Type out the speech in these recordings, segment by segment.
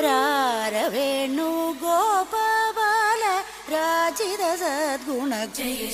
रारवेणु Gopal राचिद सद्गुणील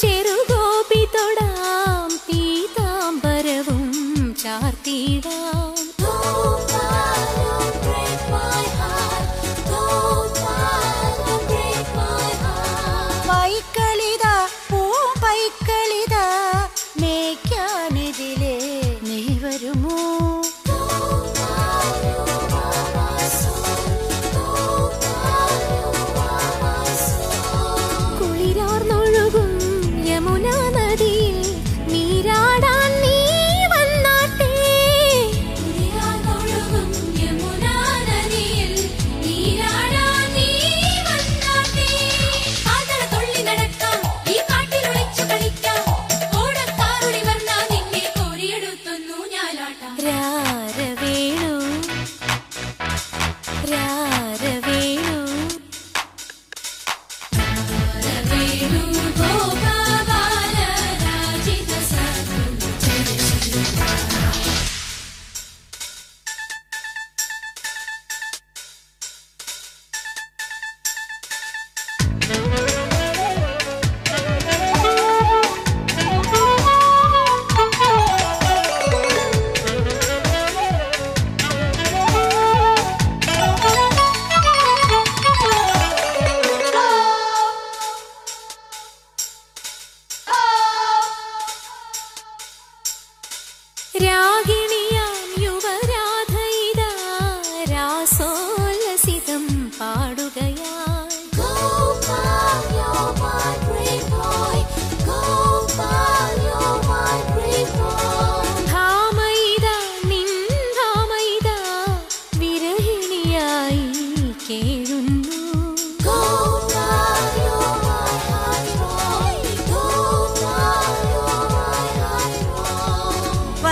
ചെറുകോപി തൊടാം പീതാംബരവും ചാർത്തിടാം. പൂം പൈക്കളിത മേക്കാനെതിരെ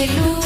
Aleluya.